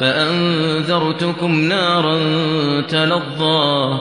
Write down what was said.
فَأَنذَرْتُكُمْ نَارًا تَلَظَّىٰ.